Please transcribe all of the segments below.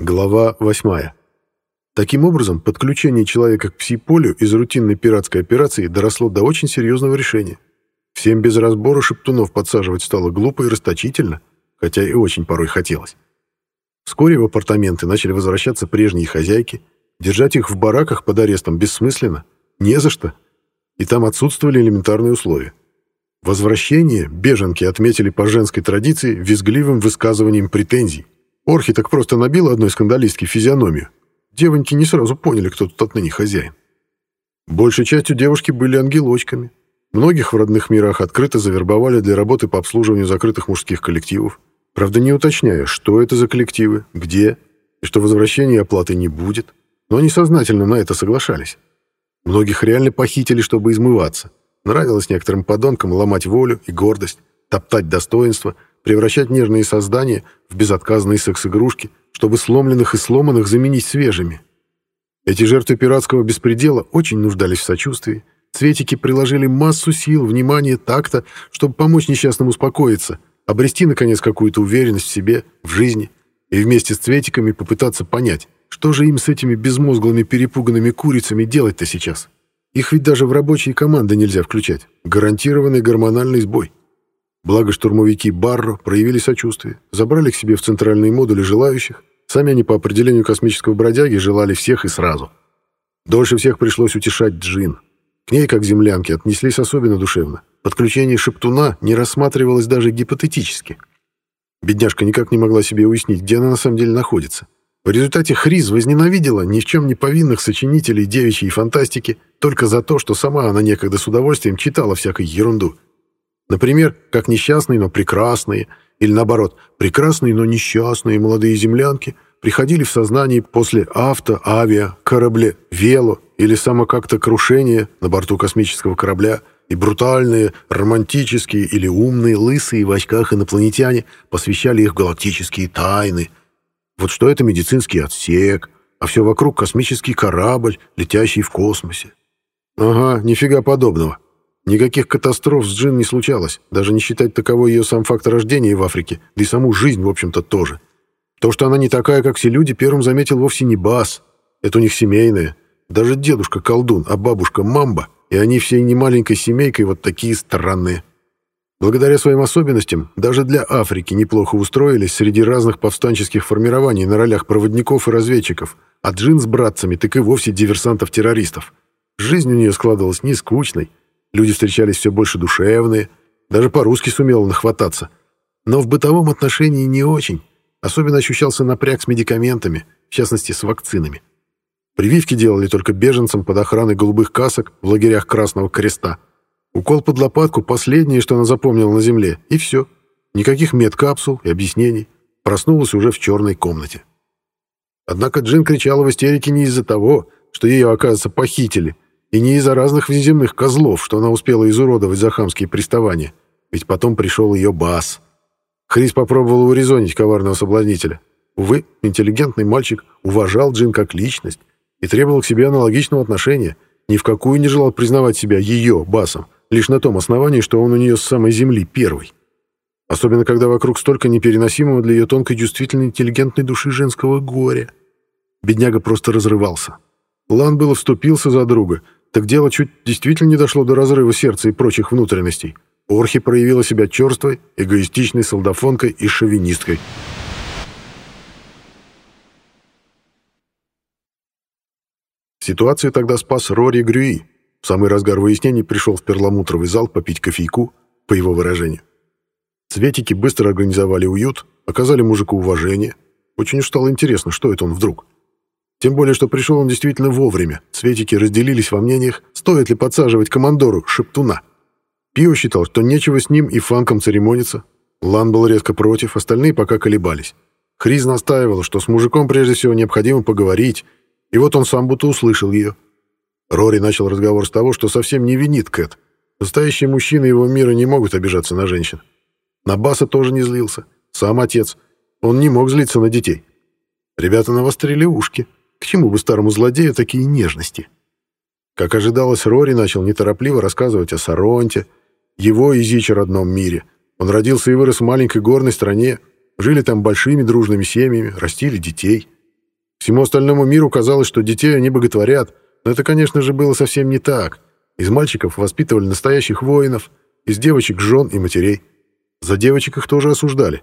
Глава 8. Таким образом, подключение человека к пси-полю из рутинной пиратской операции доросло до очень серьезного решения. Всем без разбора шептунов подсаживать стало глупо и расточительно, хотя и очень порой хотелось. Вскоре в апартаменты начали возвращаться прежние хозяйки, держать их в бараках под арестом бессмысленно, не за что, и там отсутствовали элементарные условия. Возвращение беженки отметили по женской традиции визгливым высказыванием претензий, Орхи так просто набил одной скандалистки физиономию. Девоньки не сразу поняли, кто тут отныне хозяин. Большей частью девушки были ангелочками. Многих в родных мирах открыто завербовали для работы по обслуживанию закрытых мужских коллективов. Правда, не уточняя, что это за коллективы, где, и что возвращения оплаты не будет. Но они сознательно на это соглашались. Многих реально похитили, чтобы измываться. Нравилось некоторым подонкам ломать волю и гордость, топтать достоинство — превращать нежные создания в безотказные секс-игрушки, чтобы сломленных и сломанных заменить свежими. Эти жертвы пиратского беспредела очень нуждались в сочувствии. Цветики приложили массу сил, внимания, такта, чтобы помочь несчастным успокоиться, обрести, наконец, какую-то уверенность в себе, в жизни, и вместе с цветиками попытаться понять, что же им с этими безмозглыми перепуганными курицами делать-то сейчас. Их ведь даже в рабочие команды нельзя включать. Гарантированный гормональный сбой. Благо штурмовики Барро проявили сочувствие, забрали к себе в центральные модули желающих. Сами они по определению космического бродяги желали всех и сразу. Дольше всех пришлось утешать Джин. К ней, как землянке, отнеслись особенно душевно. Подключение Шептуна не рассматривалось даже гипотетически. Бедняжка никак не могла себе уяснить, где она на самом деле находится. В результате Хриз возненавидела ни в чем не повинных сочинителей девичьей фантастики только за то, что сама она некогда с удовольствием читала всякой ерунду — Например, как несчастные, но прекрасные, или наоборот, прекрасные, но несчастные молодые землянки приходили в сознание после авто, авиа, корабле, вело или само как-то крушения на борту космического корабля, и брутальные, романтические или умные, лысые в очках инопланетяне посвящали их галактические тайны. Вот что это медицинский отсек, а все вокруг космический корабль, летящий в космосе. Ага, нифига подобного. Никаких катастроф с Джин не случалось, даже не считать таковой ее сам факт рождения в Африке, да и саму жизнь, в общем-то, тоже. То, что она не такая, как все люди, первым заметил вовсе не Бас. Это у них семейное. Даже дедушка колдун, а бабушка мамба, и они всей немаленькой семейкой вот такие странные. Благодаря своим особенностям, даже для Африки неплохо устроились среди разных повстанческих формирований на ролях проводников и разведчиков, а Джин с братцами так и вовсе диверсантов-террористов. Жизнь у нее складывалась не скучной, Люди встречались все больше душевные, даже по-русски сумела нахвататься. Но в бытовом отношении не очень. Особенно ощущался напряг с медикаментами, в частности, с вакцинами. Прививки делали только беженцам под охраной голубых касок в лагерях Красного Креста. Укол под лопатку — последнее, что она запомнила на земле, и все. Никаких медкапсул и объяснений. Проснулась уже в черной комнате. Однако Джин кричала в истерике не из-за того, что ее, оказывается, похитили — и не из-за разных внеземных козлов, что она успела изуродовать за хамские приставания. Ведь потом пришел ее бас. Хрис попробовал урезонить коварного соблазнителя. Увы, интеллигентный мальчик уважал Джин как личность и требовал к себе аналогичного отношения, ни в какую не желал признавать себя ее, басом, лишь на том основании, что он у нее с самой земли первый. Особенно, когда вокруг столько непереносимого для ее тонкой чувствительной интеллигентной души женского горя. Бедняга просто разрывался. Лан было вступился за друга — так дело чуть действительно не дошло до разрыва сердца и прочих внутренностей. Орхи проявила себя черствой, эгоистичной солдафонкой и шовинисткой. Ситуацию тогда спас Рори Грюи. В самый разгар выяснений пришел в перламутровый зал попить кофейку, по его выражению. Цветики быстро организовали уют, оказали мужику уважение. Очень уж стало интересно, что это он вдруг. Тем более, что пришел он действительно вовремя. Светики разделились во мнениях, стоит ли подсаживать командору Шептуна. Пио считал, что нечего с ним и фанком церемониться. Лан был резко против, остальные пока колебались. Хриз настаивал, что с мужиком прежде всего необходимо поговорить, и вот он сам будто услышал ее. Рори начал разговор с того, что совсем не винит Кэт. Настоящие мужчины его мира не могут обижаться на женщин. На Баса тоже не злился. Сам отец. Он не мог злиться на детей. Ребята навострили ушки. К чему бы старому злодею такие нежности? Как ожидалось, Рори начал неторопливо рассказывать о Саронте, его и Зиче родном мире. Он родился и вырос в маленькой горной стране, жили там большими дружными семьями, растили детей. Всему остальному миру казалось, что детей они боготворят, но это, конечно же, было совсем не так. Из мальчиков воспитывали настоящих воинов, из девочек — жен и матерей. За девочек их тоже осуждали.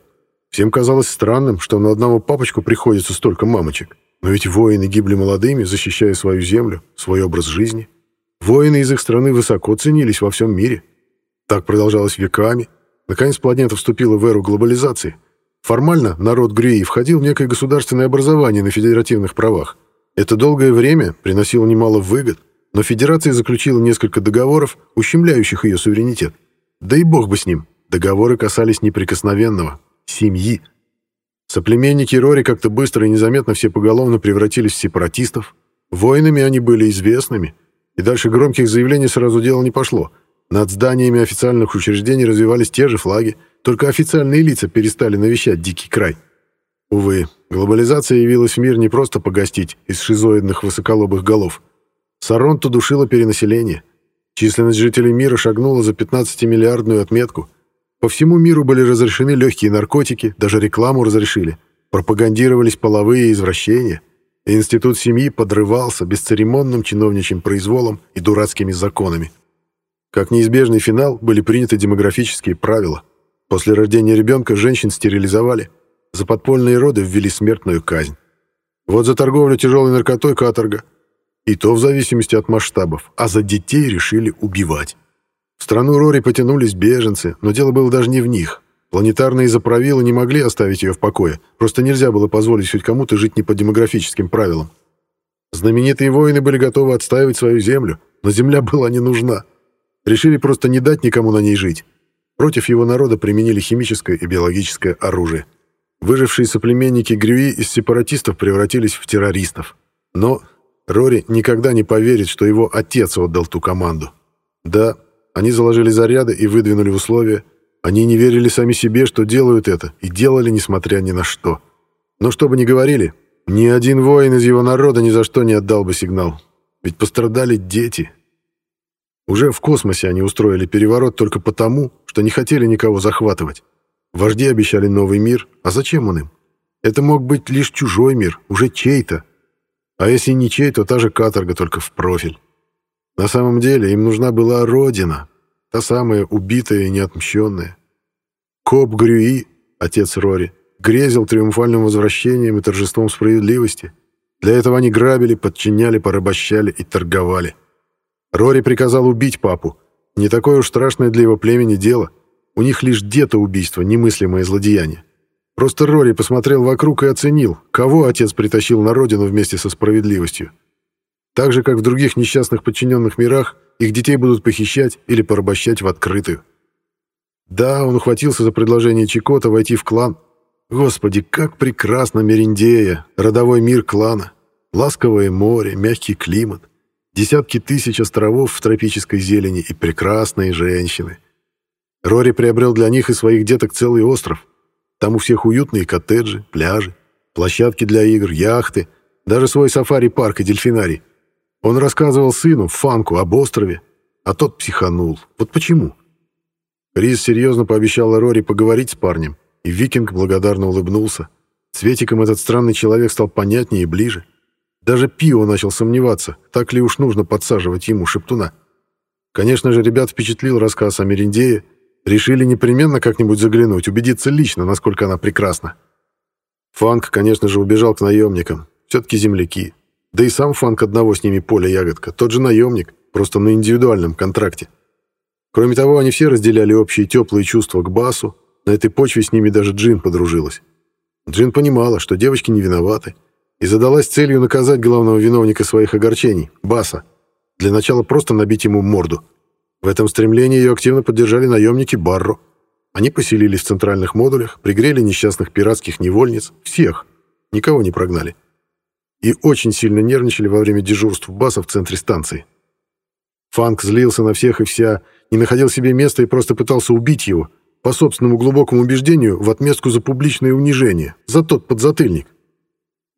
Всем казалось странным, что на одного папочку приходится столько мамочек. Но ведь воины гибли молодыми, защищая свою землю, свой образ жизни. Воины из их страны высоко ценились во всем мире. Так продолжалось веками. Наконец планета вступила в эру глобализации. Формально народ Греи входил в некое государственное образование на федеративных правах. Это долгое время приносило немало выгод, но Федерация заключила несколько договоров, ущемляющих ее суверенитет. Да и бог бы с ним. Договоры касались неприкосновенного — семьи. Соплеменники Рори как-то быстро и незаметно все поголовно превратились в сепаратистов. Воинами они были известными, и дальше громких заявлений сразу дело не пошло. Над зданиями официальных учреждений развивались те же флаги, только официальные лица перестали навещать дикий край. Увы, глобализация явилась в мир не просто погостить из шизоидных высоколобых голов. Саронту душило перенаселение. Численность жителей мира шагнула за 15-миллиардную отметку. По всему миру были разрешены легкие наркотики, даже рекламу разрешили. Пропагандировались половые извращения. Институт семьи подрывался бесцеремонным чиновничьим произволом и дурацкими законами. Как неизбежный финал были приняты демографические правила. После рождения ребенка женщин стерилизовали – за подпольные роды ввели смертную казнь. Вот за торговлю тяжелой наркотой каторга. И то в зависимости от масштабов. А за детей решили убивать. В страну Рори потянулись беженцы, но дело было даже не в них. Планетарные заправилы не могли оставить ее в покое. Просто нельзя было позволить хоть кому-то жить не по демографическим правилам. Знаменитые воины были готовы отстаивать свою землю, но земля была не нужна. Решили просто не дать никому на ней жить. Против его народа применили химическое и биологическое оружие. Выжившие соплеменники Грюи из сепаратистов превратились в террористов. Но Рори никогда не поверит, что его отец отдал ту команду. Да, они заложили заряды и выдвинули условия. Они не верили сами себе, что делают это, и делали, несмотря ни на что. Но что бы ни говорили, ни один воин из его народа ни за что не отдал бы сигнал. Ведь пострадали дети. Уже в космосе они устроили переворот только потому, что не хотели никого захватывать. Вожди обещали новый мир, а зачем он им? Это мог быть лишь чужой мир, уже чей-то. А если не чей, то та же каторга, только в профиль. На самом деле им нужна была родина, та самая убитая и неотмщенная. Коп Грюи, отец Рори, грезил триумфальным возвращением и торжеством справедливости. Для этого они грабили, подчиняли, порабощали и торговали. Рори приказал убить папу. Не такое уж страшное для его племени дело — у них лишь где-то убийство, немыслимое злодеяние. Просто Рори посмотрел вокруг и оценил, кого отец притащил на родину вместе со справедливостью. Так же, как в других несчастных подчиненных мирах, их детей будут похищать или порабощать в открытую. Да, он ухватился за предложение Чикота войти в клан. Господи, как прекрасно Мериндея, родовой мир клана. Ласковое море, мягкий климат, десятки тысяч островов в тропической зелени и прекрасные женщины. Рори приобрел для них и своих деток целый остров. Там у всех уютные коттеджи, пляжи, площадки для игр, яхты, даже свой сафари-парк и дельфинарий. Он рассказывал сыну, Фанку, об острове, а тот психанул. Вот почему? Рис серьезно пообещала Рори поговорить с парнем, и Викинг благодарно улыбнулся. Светиком этот странный человек стал понятнее и ближе. Даже Пио начал сомневаться, так ли уж нужно подсаживать ему шептуна. Конечно же, ребят впечатлил рассказ о Мериндее, Решили непременно как-нибудь заглянуть, убедиться лично, насколько она прекрасна. Фанк, конечно же, убежал к наемникам. Все-таки земляки. Да и сам Фанк одного с ними поля ягодка. Тот же наемник, просто на индивидуальном контракте. Кроме того, они все разделяли общие теплые чувства к Басу. На этой почве с ними даже Джин подружилась. Джин понимала, что девочки не виноваты, и задалась целью наказать главного виновника своих огорчений, Баса. Для начала просто набить ему морду – в этом стремлении ее активно поддержали наемники Барро. Они поселились в центральных модулях, пригрели несчастных пиратских невольниц, всех, никого не прогнали. И очень сильно нервничали во время дежурств баса в центре станции. Фанк злился на всех и вся, не находил себе места и просто пытался убить его, по собственному глубокому убеждению, в отместку за публичное унижение, за тот подзатыльник.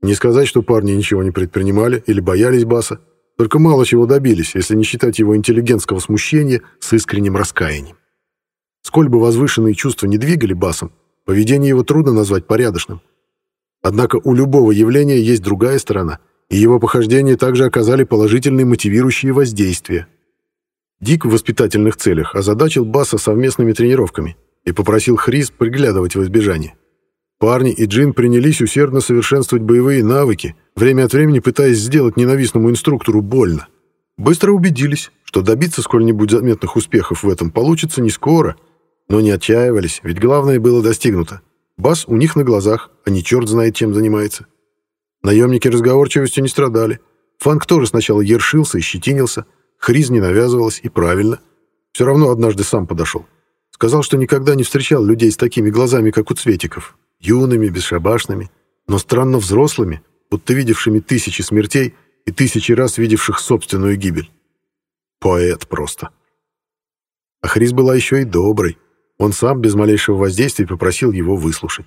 Не сказать, что парни ничего не предпринимали или боялись баса, только мало чего добились, если не считать его интеллигентского смущения с искренним раскаянием. Сколь бы возвышенные чувства не двигали басом, поведение его трудно назвать порядочным. Однако у любого явления есть другая сторона, и его похождения также оказали положительные мотивирующие воздействия. Дик в воспитательных целях озадачил Басса совместными тренировками и попросил Хрис приглядывать в избежание. Парни и Джин принялись усердно совершенствовать боевые навыки, время от времени пытаясь сделать ненавистному инструктору больно. Быстро убедились, что добиться сколь-нибудь заметных успехов в этом получится не скоро, но не отчаивались, ведь главное было достигнуто. Бас у них на глазах, а не черт знает, чем занимается. Наемники разговорчивостью не страдали. Фанк тоже сначала ершился и щетинился, Хриз не навязывалась, и правильно. Все равно однажды сам подошел. Сказал, что никогда не встречал людей с такими глазами, как у цветиков. Юными, бесшабашными, но странно взрослыми, будто видевшими тысячи смертей и тысячи раз видевших собственную гибель. Поэт просто. А Хрис была еще и доброй. Он сам без малейшего воздействия попросил его выслушать.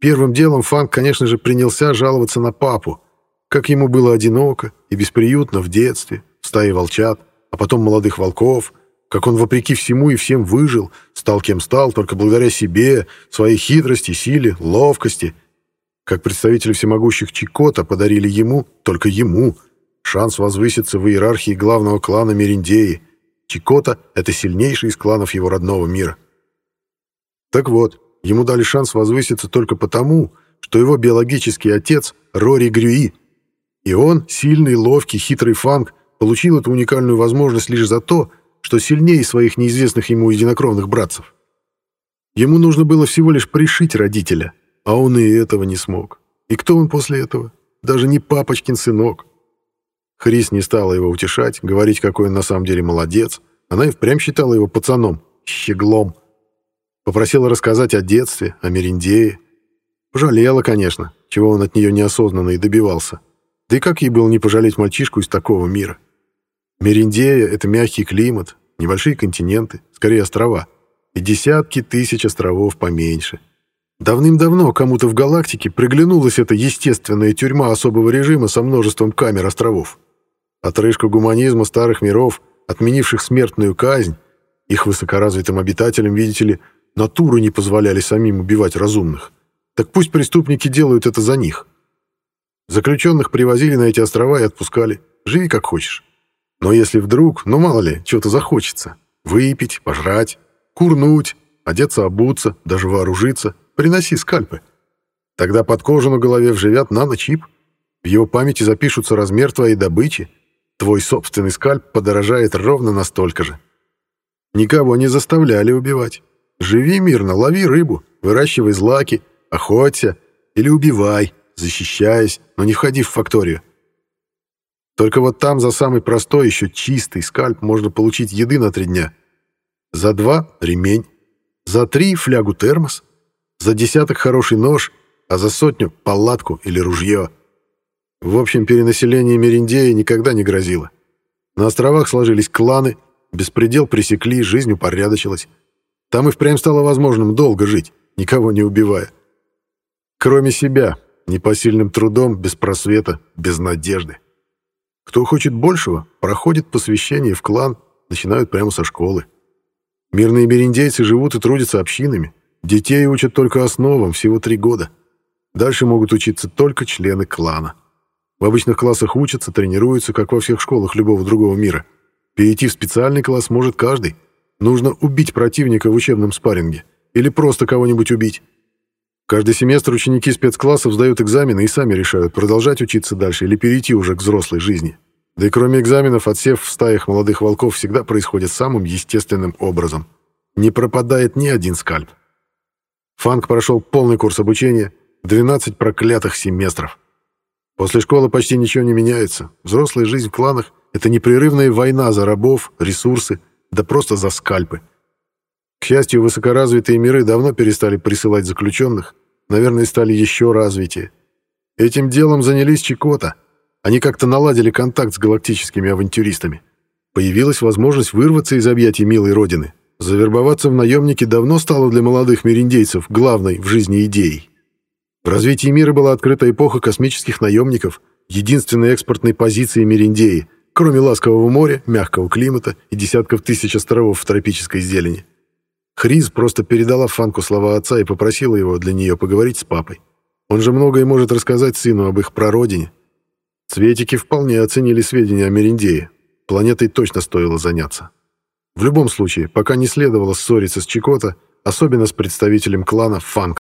Первым делом Фанк, конечно же, принялся жаловаться на папу, как ему было одиноко и бесприютно в детстве, в стае волчат, а потом молодых волков, как он вопреки всему и всем выжил, стал кем стал только благодаря себе, своей хитрости, силе, ловкости, как представители всемогущих Чикота подарили ему, только ему, шанс возвыситься в иерархии главного клана Мериндеи. Чикота — это сильнейший из кланов его родного мира. Так вот, ему дали шанс возвыситься только потому, что его биологический отец — Рори Грюи. И он, сильный, ловкий, хитрый фанк, получил эту уникальную возможность лишь за то, что сильнее своих неизвестных ему единокровных братцев. Ему нужно было всего лишь пришить родителя, а он и этого не смог. И кто он после этого? Даже не папочкин сынок. Хрис не стала его утешать, говорить, какой он на самом деле молодец. Она и впрямь считала его пацаном, щеглом. Попросила рассказать о детстве, о Мериндее. Пожалела, конечно, чего он от нее неосознанно и добивался. Да и как ей было не пожалеть мальчишку из такого мира? Мериндея — это мягкий климат, небольшие континенты, скорее острова, и десятки тысяч островов поменьше. Давным-давно кому-то в галактике приглянулась эта естественная тюрьма особого режима со множеством камер островов. Отрыжка гуманизма старых миров, отменивших смертную казнь, их высокоразвитым обитателям, видите ли, натуру не позволяли самим убивать разумных. Так пусть преступники делают это за них. Заключенных привозили на эти острова и отпускали. Живи как хочешь. Но если вдруг, ну мало ли, что-то захочется. Выпить, пожрать, курнуть, одеться, обуться, даже вооружиться, приноси скальпы. Тогда под кожу на голове вживят наночип. В его памяти запишутся размер твоей добычи. Твой собственный скальп подорожает ровно настолько же. Никого не заставляли убивать. Живи мирно, лови рыбу, выращивай злаки, охоться или убивай, защищаясь, но не входи в факторию. Только вот там за самый простой, еще чистый скальп можно получить еды на три дня. За два — ремень, за три — флягу термос, за десяток — хороший нож, а за сотню — палатку или ружье. В общем, перенаселение Мериндеи никогда не грозило. На островах сложились кланы, беспредел пресекли, жизнь упорядочилась. Там и впрямь стало возможным долго жить, никого не убивая. Кроме себя, непосильным трудом, без просвета, без надежды. Кто хочет большего, проходит посвящение в клан, начинают прямо со школы. Мирные бериндейцы живут и трудятся общинами. Детей учат только основам, всего три года. Дальше могут учиться только члены клана. В обычных классах учатся, тренируются, как во всех школах любого другого мира. Перейти в специальный класс может каждый. Нужно убить противника в учебном спарринге. Или просто кого-нибудь убить. Каждый семестр ученики спецклассов сдают экзамены и сами решают, продолжать учиться дальше или перейти уже к взрослой жизни. Да и кроме экзаменов, отсев в стаях молодых волков всегда происходит самым естественным образом. Не пропадает ни один скальп. Фанк прошел полный курс обучения, 12 проклятых семестров. После школы почти ничего не меняется. Взрослая жизнь в кланах — это непрерывная война за рабов, ресурсы, да просто за скальпы. К счастью, высокоразвитые миры давно перестали присылать заключенных, наверное, стали еще развитие. Этим делом занялись Чикота. Они как-то наладили контакт с галактическими авантюристами. Появилась возможность вырваться из объятий милой родины. Завербоваться в наемники давно стало для молодых мириндейцев главной в жизни идеей. В развитии мира была открыта эпоха космических наемников, единственной экспортной позиции Мериндеи, кроме ласкового моря, мягкого климата и десятков тысяч островов в тропической зелени. Хриз просто передала Фанку слова отца и попросила его для нее поговорить с папой. Он же многое может рассказать сыну об их прародине. Цветики вполне оценили сведения о Мериндее. Планетой точно стоило заняться. В любом случае, пока не следовало ссориться с Чикото, особенно с представителем клана Фанг.